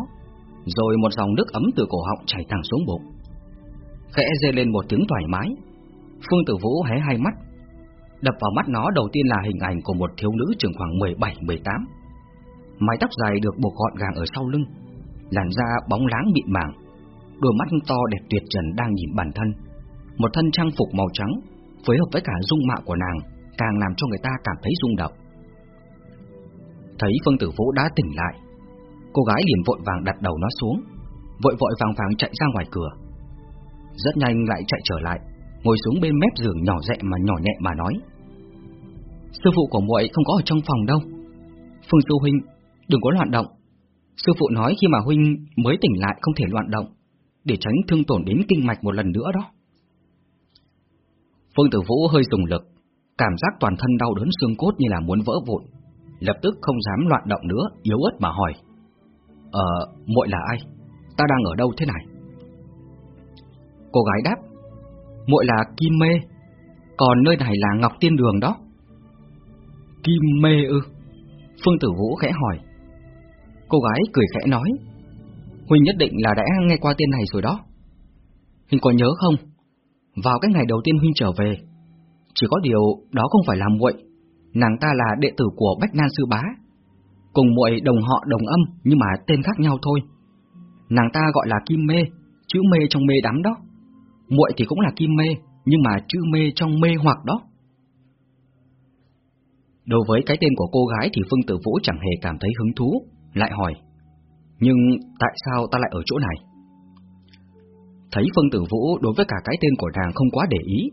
rồi một dòng nước ấm từ cổ họng chảy thẳng xuống bụng. Khẽ rê lên một tiếng thoải mái, Phương Tử Vũ hé hai mắt. Đập vào mắt nó đầu tiên là hình ảnh của một thiếu nữ chừng khoảng 17-18. Mái tóc dài được buộc gọn gàng ở sau lưng, làn da bóng láng mịn màng, đôi mắt to đẹp tuyệt trần đang nhìn bản thân một thân trang phục màu trắng phối hợp với cả dung mạo của nàng càng làm cho người ta cảm thấy rung động. Thấy Phương Tử Vũ đã tỉnh lại, cô gái liền vội vàng đặt đầu nó xuống, vội vội vàng vàng chạy ra ngoài cửa. Rất nhanh lại chạy trở lại, ngồi xuống bên mép giường nhỏ dẹ mà nhỏ nhẹ mà nói: "Sư phụ của muội không có ở trong phòng đâu. Phương sư huynh, đừng có loạn động. Sư phụ nói khi mà huynh mới tỉnh lại không thể loạn động, để tránh thương tổn đến kinh mạch một lần nữa đó." Phương Tử Vũ hơi dùng lực, cảm giác toàn thân đau đớn xương cốt như là muốn vỡ vụn, lập tức không dám loạn động nữa, yếu ớt mà hỏi: "Ờ, muội là ai? Ta đang ở đâu thế này?" Cô gái đáp: "Muội là Kim Mê, còn nơi này là Ngọc Tiên Đường đó." Kim Mê ư? Phương Tử Vũ khẽ hỏi. Cô gái cười khẽ nói: "Huynh nhất định là đã nghe qua tên này rồi đó. Huynh có nhớ không?" Vào cái ngày đầu tiên huynh trở về, chỉ có điều đó không phải là muội, nàng ta là đệ tử của Bách Nan sư bá, cùng muội đồng họ đồng âm nhưng mà tên khác nhau thôi. Nàng ta gọi là Kim Mê, chữ mê trong mê đắm đó. Muội thì cũng là Kim Mê, nhưng mà chữ mê trong mê hoặc đó. Đối với cái tên của cô gái thì Phương Tử Vũ chẳng hề cảm thấy hứng thú, lại hỏi: "Nhưng tại sao ta lại ở chỗ này?" Thấy Phương Tử Vũ đối với cả cái tên của nàng không quá để ý,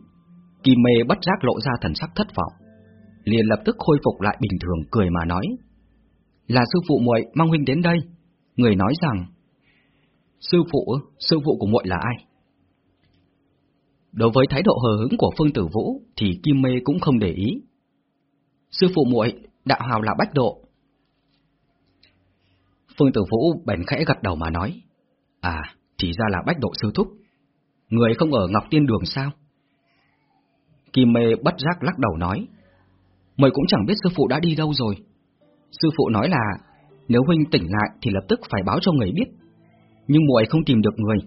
Kim Mê bất giác lộ ra thần sắc thất vọng, liền lập tức khôi phục lại bình thường cười mà nói: "Là sư phụ muội mang huynh đến đây." Người nói rằng: "Sư phụ, sư phụ của muội là ai?" Đối với thái độ hờ hững của Phương Tử Vũ thì Kim Mê cũng không để ý. Sư phụ muội, đạo hào là Bách Độ. Phương Tử Vũ bèn khẽ gật đầu mà nói: "À, chỉ ra là bách độ sư thúc. Người không ở Ngọc Tiên Đường sao? Kim mê bất giác lắc đầu nói. Mời cũng chẳng biết sư phụ đã đi đâu rồi. Sư phụ nói là, nếu huynh tỉnh lại thì lập tức phải báo cho người biết. Nhưng muội không tìm được người.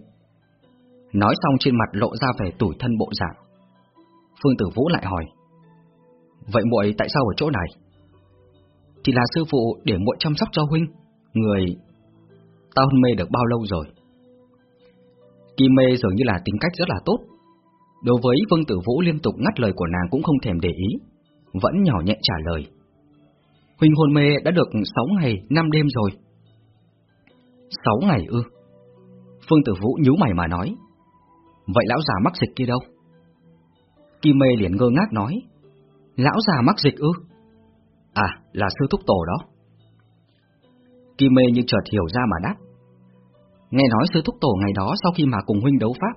Nói xong trên mặt lộ ra vẻ tủi thân bộ dạng. Phương Tử Vũ lại hỏi. Vậy muội tại sao ở chỗ này? Thì là sư phụ để muội chăm sóc cho huynh. Người... Tao hôn mê được bao lâu rồi? Kim mê dường như là tính cách rất là tốt. Đối với Vương Tử Vũ liên tục ngắt lời của nàng cũng không thèm để ý, vẫn nhỏ nhẹ trả lời. Huynh hôn mê đã được 6 ngày, 5 đêm rồi. 6 ngày ư? Phương Tử Vũ nhíu mày mà nói. Vậy lão già mắc dịch kia đâu? Kim mê liền ngơ ngác nói. Lão già mắc dịch ư? À, là sư thúc tổ đó. Kim mê như chợt hiểu ra mà đáp. Nghe nói sư thúc tổ ngày đó sau khi mà cùng huynh đấu pháp,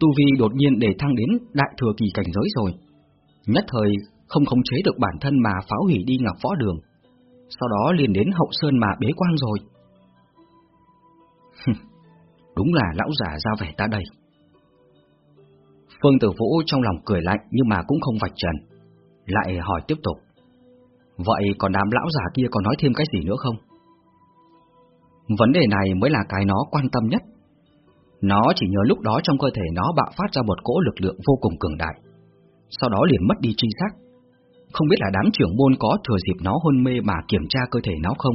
Tu Vi đột nhiên để thăng đến đại thừa kỳ cảnh giới rồi. Nhất thời không khống chế được bản thân mà phá hủy đi ngọc võ đường. Sau đó liền đến hậu sơn mà bế quan rồi. Đúng là lão già ra vẻ ta đây. Phương Tử Vũ trong lòng cười lạnh nhưng mà cũng không vạch trần. Lại hỏi tiếp tục. Vậy còn đám lão già kia còn nói thêm cái gì nữa không? Vấn đề này mới là cái nó quan tâm nhất. Nó chỉ nhớ lúc đó trong cơ thể nó bạo phát ra một cỗ lực lượng vô cùng cường đại, sau đó liền mất đi chi xác. Không biết là đám trưởng môn có thừa dịp nó hôn mê mà kiểm tra cơ thể nó không?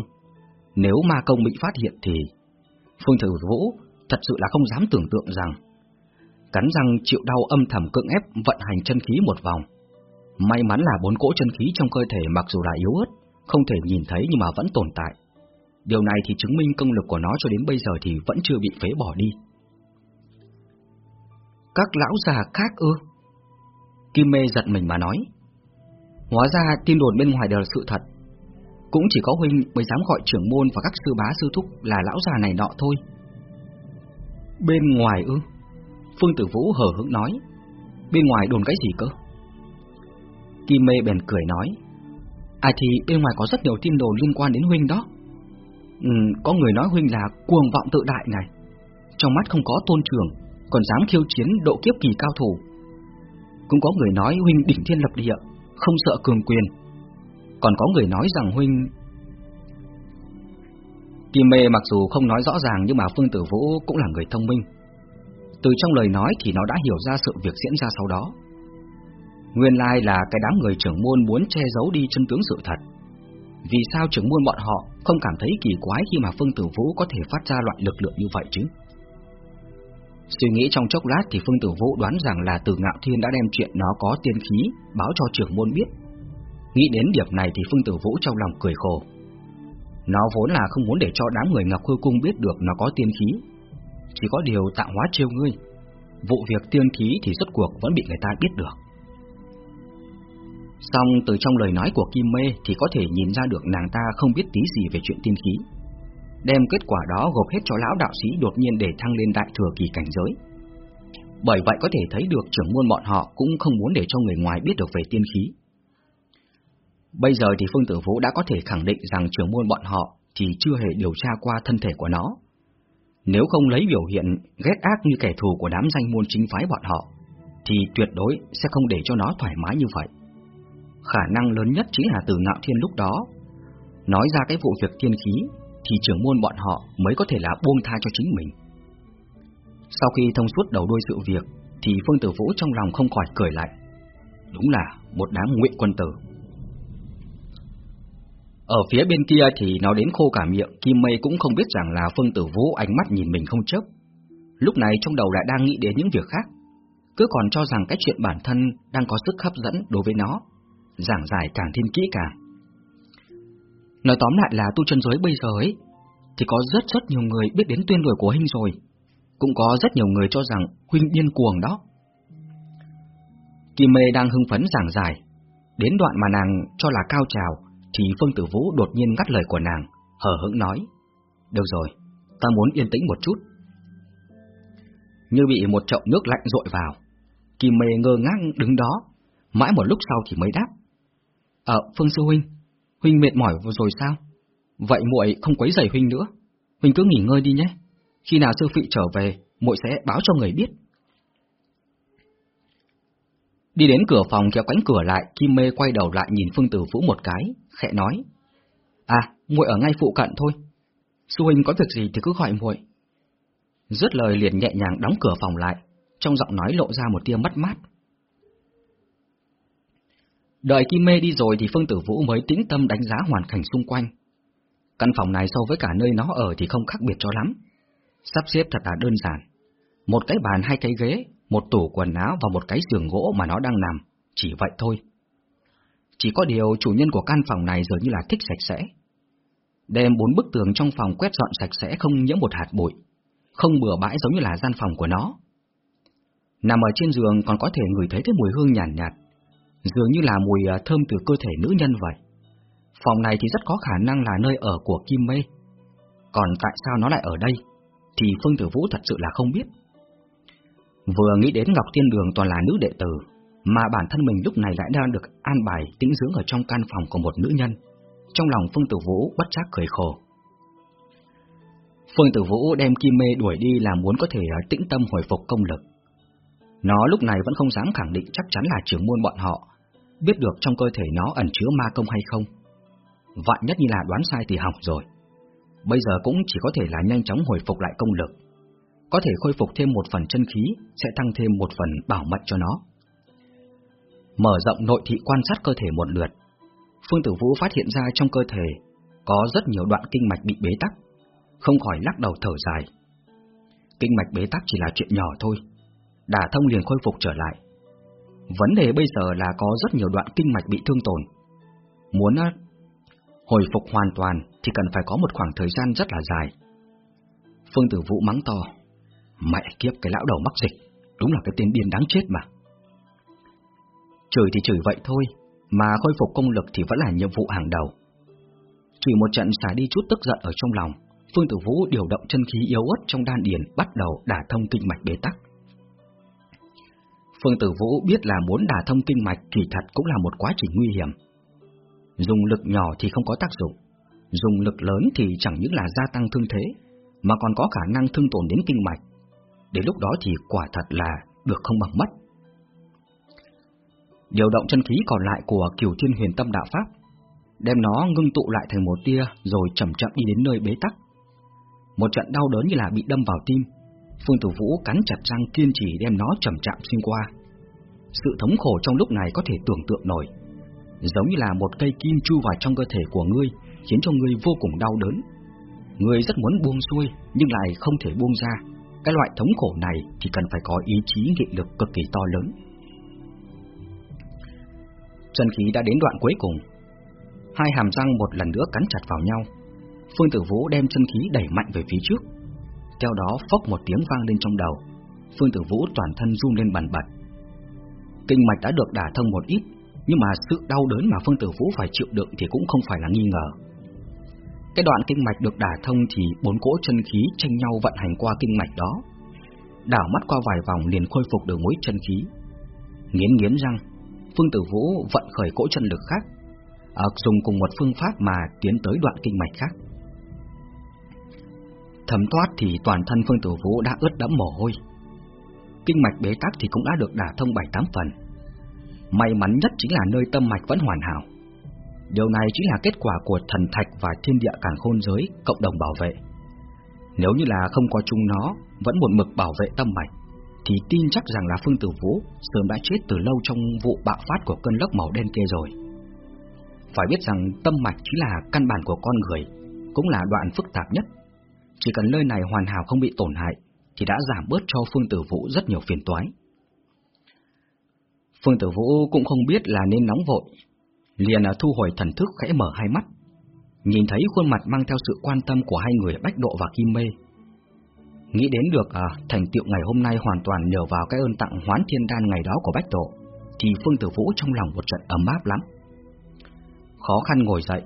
Nếu ma công bị phát hiện thì... Phương Thử Vũ thật sự là không dám tưởng tượng rằng cắn răng chịu đau âm thầm cưỡng ép vận hành chân khí một vòng. May mắn là bốn cỗ chân khí trong cơ thể mặc dù là yếu ớt, không thể nhìn thấy nhưng mà vẫn tồn tại. Điều này thì chứng minh công lực của nó cho đến bây giờ thì vẫn chưa bị phế bỏ đi. Các lão già khác ư? Kim mê giật mình mà nói. Hóa ra tin đồn bên ngoài đều là sự thật. Cũng chỉ có huynh mới dám gọi trưởng môn và các sư bá, sư thúc là lão già này nọ thôi. Bên ngoài ư? Phương Tử Vũ hở hững nói. Bên ngoài đồn cái gì cơ? Kim mê bèn cười nói. À thì bên ngoài có rất nhiều tin đồn liên quan đến huynh đó. Ừ, có người nói huynh là cuồng vọng tự đại này. Trong mắt không có tôn trường, còn dám khiêu chiến độ kiếp kỳ cao thủ. Cũng có người nói huynh đỉnh thiên lập địa, không sợ cường quyền. Còn có người nói rằng huynh... Kim Mê mặc dù không nói rõ ràng nhưng mà Phương Tử Vũ cũng là người thông minh. Từ trong lời nói thì nó đã hiểu ra sự việc diễn ra sau đó. Nguyên lai là cái đám người trưởng môn muốn che giấu đi chân tướng sự thật. Vì sao trưởng môn bọn họ không cảm thấy kỳ quái khi mà Phương Tử Vũ có thể phát ra loại lực lượng như vậy chứ? Suy nghĩ trong chốc lát thì Phương Tử Vũ đoán rằng là Từ Ngạo Thiên đã đem chuyện nó có tiên khí báo cho trưởng môn biết. Nghĩ đến điểm này thì Phương Tử Vũ trong lòng cười khổ. Nó vốn là không muốn để cho đám người Ngọc Hư Cung biết được nó có tiên khí. Chỉ có điều tạo hóa trêu ngươi. Vụ việc tiên khí thì rốt cuộc vẫn bị người ta biết được. Xong từ trong lời nói của Kim Mê thì có thể nhìn ra được nàng ta không biết tí gì về chuyện tiên khí đem kết quả đó gộp hết cho lão đạo sĩ đột nhiên để thăng lên đại thừa kỳ cảnh giới. Bởi vậy có thể thấy được trưởng môn bọn họ cũng không muốn để cho người ngoài biết được về tiên khí. Bây giờ thì Phương Tử Vũ đã có thể khẳng định rằng trưởng môn bọn họ thì chưa hề điều tra qua thân thể của nó. Nếu không lấy biểu hiện ghét ác như kẻ thù của đám danh môn chính phái bọn họ, thì tuyệt đối sẽ không để cho nó thoải mái như vậy. Khả năng lớn nhất chính là từ ngạo thiên lúc đó, nói ra cái vụ việc thiên khí thì trưởng môn bọn họ mới có thể là buông tha cho chính mình. Sau khi thông suốt đầu đuôi sự việc, thì Phương Tử Vũ trong lòng không khỏi cười lại. Đúng là một đám nguyện quân tử. Ở phía bên kia thì nó đến khô cả miệng, Kim Mây cũng không biết rằng là Phương Tử Vũ ánh mắt nhìn mình không chớp. Lúc này trong đầu lại đang nghĩ đến những việc khác, cứ còn cho rằng cái chuyện bản thân đang có sức hấp dẫn đối với nó, giảng giải càng thêm kỹ càng. Nói tóm lại là tu chân giới bây giờ ấy, thì có rất rất nhiều người biết đến tuyên đổi của Huynh rồi. Cũng có rất nhiều người cho rằng Huynh điên cuồng đó. Kim Mê đang hưng phấn giảng giải, đến đoạn mà nàng cho là cao trào, thì Phương Tử Vũ đột nhiên ngắt lời của nàng, hờ hững nói. Được rồi, ta muốn yên tĩnh một chút. Như bị một chậu nước lạnh rội vào, Kim Mê ngơ ngác đứng đó, mãi một lúc sau thì mới đáp. Ờ, Phương Sư Huynh, Huynh mệt mỏi rồi sao? Vậy muội không quấy rầy huynh nữa. Huynh cứ nghỉ ngơi đi nhé. Khi nào sư phụ trở về, muội sẽ báo cho người biết. Đi đến cửa phòng kéo cánh cửa lại, Kim Mê quay đầu lại nhìn Phương Tử Vũ một cái, khẽ nói: "À, muội ở ngay phụ cận thôi. Sư huynh có việc gì thì cứ gọi muội." Dứt lời liền nhẹ nhàng đóng cửa phòng lại, trong giọng nói lộ ra một tia mất mát. Đợi Kim Mê đi rồi thì Phương Tử Vũ mới tĩnh tâm đánh giá hoàn cảnh xung quanh. Căn phòng này so với cả nơi nó ở thì không khác biệt cho lắm. Sắp xếp thật là đơn giản. Một cái bàn hai cái ghế, một tủ quần áo và một cái giường gỗ mà nó đang nằm, chỉ vậy thôi. Chỉ có điều chủ nhân của căn phòng này dường như là thích sạch sẽ. Đem bốn bức tường trong phòng quét dọn sạch sẽ không nhiễm một hạt bụi, không bừa bãi giống như là gian phòng của nó. Nằm ở trên giường còn có thể ngửi thấy cái mùi hương nhàn nhạt, nhạt, dường như là mùi à, thơm từ cơ thể nữ nhân vậy. Phòng này thì rất có khả năng là nơi ở của Kim Mê. Còn tại sao nó lại ở đây, thì Phương Tử Vũ thật sự là không biết. Vừa nghĩ đến Ngọc Tiên Đường toàn là nữ đệ tử, mà bản thân mình lúc này lại đang được an bài tĩnh dưỡng ở trong căn phòng của một nữ nhân. Trong lòng Phương Tử Vũ bất giác cười khổ. Phương Tử Vũ đem Kim Mê đuổi đi là muốn có thể à, tĩnh tâm hồi phục công lực. Nó lúc này vẫn không dám khẳng định chắc chắn là trưởng môn bọn họ biết được trong cơ thể nó ẩn chứa ma công hay không. Vạn nhất như là đoán sai thì hỏng rồi. Bây giờ cũng chỉ có thể là nhanh chóng hồi phục lại công lực. Có thể khôi phục thêm một phần chân khí sẽ tăng thêm một phần bảo mệnh cho nó. Mở rộng nội thị quan sát cơ thể một lượt, Phương Tử Vũ phát hiện ra trong cơ thể có rất nhiều đoạn kinh mạch bị bế tắc, không khỏi lắc đầu thở dài. Kinh mạch bế tắc chỉ là chuyện nhỏ thôi, đả thông liền khôi phục trở lại. Vấn đề bây giờ là có rất nhiều đoạn kinh mạch bị thương tổn. Muốn ờ, hồi phục hoàn toàn thì cần phải có một khoảng thời gian rất là dài. Phương Tử Vũ mắng to, mẹ kiếp cái lão đầu mắc dịch, đúng là cái tên điên đáng chết mà. Chửi thì chửi vậy thôi, mà khôi phục công lực thì vẫn là nhiệm vụ hàng đầu. Chỉ một trận xả đi chút tức giận ở trong lòng, Phương Tử Vũ điều động chân khí yếu ớt trong đan điền bắt đầu đả thông kinh mạch bế tắc. Phương Tử Vũ biết là muốn đả thông kinh mạch kỳ thật cũng là một quá trình nguy hiểm. Dùng lực nhỏ thì không có tác dụng, dùng lực lớn thì chẳng những là gia tăng thương thế, mà còn có khả năng thương tổn đến kinh mạch. Đến lúc đó thì quả thật là được không bằng mất. Điều động chân khí còn lại của Kiều Thiên Huyền Tâm Đạo Pháp, đem nó ngưng tụ lại thành một tia rồi chậm chậm đi đến nơi bế tắc. Một trận đau đớn như là bị đâm vào tim, Phương Tử Vũ cắn chặt răng kiên trì đem nó chậm chạm xuyên qua. Sự thống khổ trong lúc này có thể tưởng tượng nổi, giống như là một cây kim chu vào trong cơ thể của ngươi, khiến cho ngươi vô cùng đau đớn. Ngươi rất muốn buông xuôi, nhưng lại không thể buông ra. Cái loại thống khổ này thì cần phải có ý chí nghị lực cực kỳ to lớn. Chân khí đã đến đoạn cuối cùng, hai hàm răng một lần nữa cắn chặt vào nhau. Phương Tử Vũ đem chân khí đẩy mạnh về phía trước, theo đó phốc một tiếng vang lên trong đầu. Phương Tử Vũ toàn thân run lên bần bật. Kinh mạch đã được đả thông một ít Nhưng mà sự đau đớn mà Phương Tử Vũ phải chịu đựng Thì cũng không phải là nghi ngờ. Cái đoạn kinh mạch được đả thông Thì bốn cỗ chân khí tranh nhau vận hành qua kinh mạch đó. Đảo mắt qua vài vòng liền khôi phục được mối chân khí. Nghiến nghiến răng Phương Tử Vũ vận khởi cỗ chân lực khác à, Dùng cùng một phương pháp mà tiến tới đoạn kinh mạch khác. Thấm thoát thì toàn thân Phương Tử Vũ đã ướt đẫm mồ hôi. Kinh mạch bế tắc thì cũng đã được đả thông bảy tám phần. May mắn nhất chính là nơi tâm mạch vẫn hoàn hảo. Điều này chính là kết quả của thần thạch và thiên địa càn khôn giới cộng đồng bảo vệ. Nếu như là không có chúng nó, vẫn một mực bảo vệ tâm mạch, thì tin chắc rằng là Phương Tử Vũ sớm đã chết từ lâu trong vụ bạo phát của cơn lốc màu đen kia rồi. Phải biết rằng tâm mạch chính là căn bản của con người, cũng là đoạn phức tạp nhất chỉ cần nơi này hoàn hảo không bị tổn hại, thì đã giảm bớt cho Phương Tử Vũ rất nhiều phiền toái. Phương Tử Vũ cũng không biết là nên nóng vội, liền thu hồi thần thức khẽ mở hai mắt, nhìn thấy khuôn mặt mang theo sự quan tâm của hai người Bách Độ và Kim Mê. Nghĩ đến được à, thành tựu ngày hôm nay hoàn toàn nhờ vào cái ơn tặng hoán thiên đan ngày đó của Bách Độ, thì Phương Tử Vũ trong lòng một trận ấm áp lắm. Khó khăn ngồi dậy,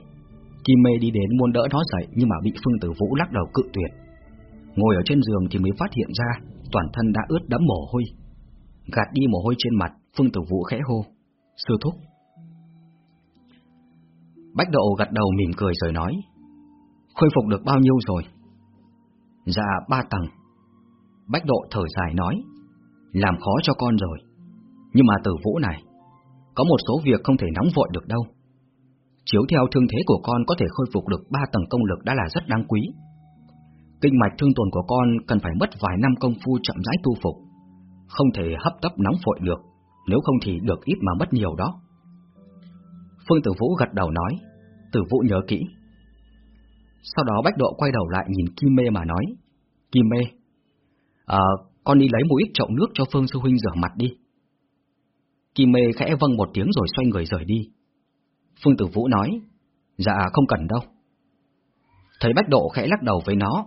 Kim mê đi đến muốn đỡ nó dậy nhưng mà bị Phương Tử Vũ lắc đầu cự tuyệt. Ngồi ở trên giường thì mới phát hiện ra toàn thân đã ướt đẫm mồ hôi. Gạt đi mồ hôi trên mặt, Phương Tử Vũ khẽ hô, sư thúc. Bách độ gật đầu mỉm cười rồi nói, khôi phục được bao nhiêu rồi? Dạ ba tầng. Bách độ thở dài nói, làm khó cho con rồi. Nhưng mà tử vũ này, có một số việc không thể nóng vội được đâu. Chiếu theo thương thế của con có thể khôi phục được ba tầng công lực đã là rất đáng quý. Kinh mạch thương tồn của con cần phải mất vài năm công phu chậm rãi tu phục, không thể hấp tấp nóng vội được, nếu không thì được ít mà mất nhiều đó. Phương Tử Vũ gật đầu nói, Tử Vũ nhớ kỹ. Sau đó Bách Độ quay đầu lại nhìn Kim Mê mà nói, Kim Mê, à, con đi lấy một ít chậu nước cho Phương Sư Huynh rửa mặt đi. Kim Mê khẽ vâng một tiếng rồi xoay người rời đi. Phương Tử Vũ nói, dạ không cần đâu. Thấy Bách Độ khẽ lắc đầu với nó,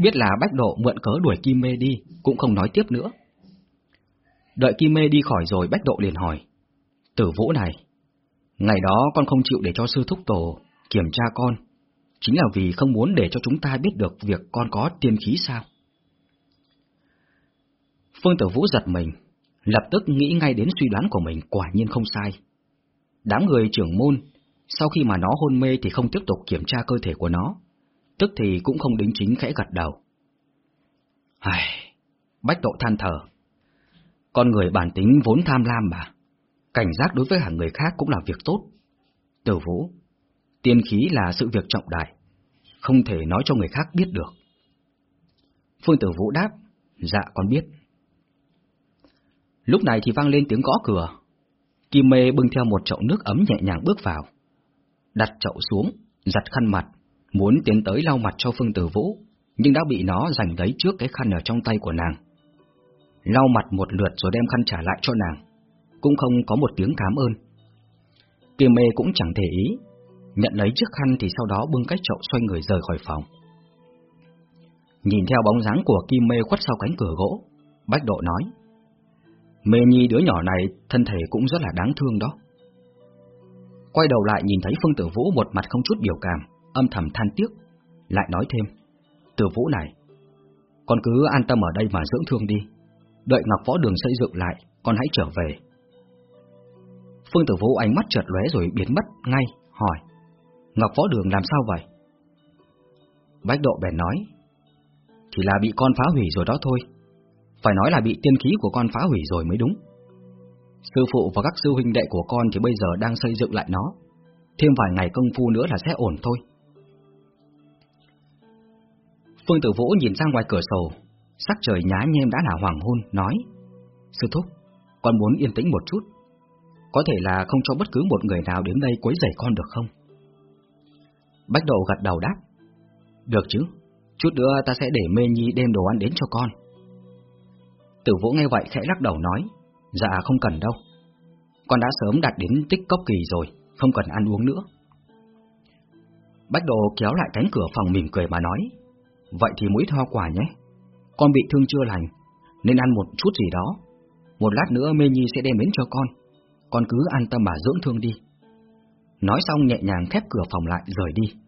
biết là Bách Độ mượn cớ đuổi Kim Mê đi, cũng không nói tiếp nữa. Đợi Kim Mê đi khỏi rồi Bách Độ liền hỏi, Tử Vũ này, ngày đó con không chịu để cho sư thúc tổ kiểm tra con, chính là vì không muốn để cho chúng ta biết được việc con có tiên khí sao? Phương Tử Vũ giật mình, lập tức nghĩ ngay đến suy đoán của mình quả nhiên không sai. Đám người trưởng môn sau khi mà nó hôn mê thì không tiếp tục kiểm tra cơ thể của nó, tức thì cũng không đính chính khẽ gật đầu. Ai, bách độ than thở. Con người bản tính vốn tham lam mà, cảnh giác đối với hàng người khác cũng là việc tốt. Tử vũ, tiên khí là sự việc trọng đại, không thể nói cho người khác biết được. Phương Tử Vũ đáp, dạ con biết. Lúc này thì vang lên tiếng gõ cửa. Kim Mê bưng theo một chậu nước ấm nhẹ nhàng bước vào đặt chậu xuống, giặt khăn mặt, muốn tiến tới lau mặt cho Phương Tử Vũ, nhưng đã bị nó giành lấy trước cái khăn ở trong tay của nàng. lau mặt một lượt rồi đem khăn trả lại cho nàng, cũng không có một tiếng cảm ơn. Kim mê cũng chẳng để ý, nhận lấy chiếc khăn thì sau đó bưng cách chậu xoay người rời khỏi phòng. Nhìn theo bóng dáng của Kim mê khuất sau cánh cửa gỗ, Bách Độ nói, Mê Nhi đứa nhỏ này thân thể cũng rất là đáng thương đó. Quay đầu lại nhìn thấy Phương Tử Vũ một mặt không chút biểu cảm, âm thầm than tiếc, lại nói thêm, Tử Vũ này, con cứ an tâm ở đây mà dưỡng thương đi, đợi Ngọc Võ Đường xây dựng lại, con hãy trở về. Phương Tử Vũ ánh mắt chợt lóe rồi biến mất ngay, hỏi, Ngọc Võ Đường làm sao vậy? Bách Độ bèn nói, chỉ là bị con phá hủy rồi đó thôi, phải nói là bị tiên khí của con phá hủy rồi mới đúng. Sư phụ và các sư huynh đệ của con thì bây giờ đang xây dựng lại nó. Thêm vài ngày công phu nữa là sẽ ổn thôi. Phương Tử Vũ nhìn sang ngoài cửa sổ, sắc trời nhá nhem đã là hoàng hôn, nói Sư Thúc, con muốn yên tĩnh một chút. Có thể là không cho bất cứ một người nào đến đây quấy rầy con được không? Bách Độ gật đầu đáp Được chứ, chút nữa ta sẽ để Mê Nhi đem đồ ăn đến cho con. Tử Vũ nghe vậy khẽ lắc đầu nói, dạ không cần đâu. Con đã sớm đạt đến tích cốc kỳ rồi, không cần ăn uống nữa. Bách Đồ kéo lại cánh cửa phòng mỉm cười mà nói, vậy thì mũi tho quả nhé. Con bị thương chưa lành, nên ăn một chút gì đó. Một lát nữa Mê Nhi sẽ đem đến cho con, con cứ an tâm mà dưỡng thương đi. Nói xong nhẹ nhàng khép cửa phòng lại rời đi.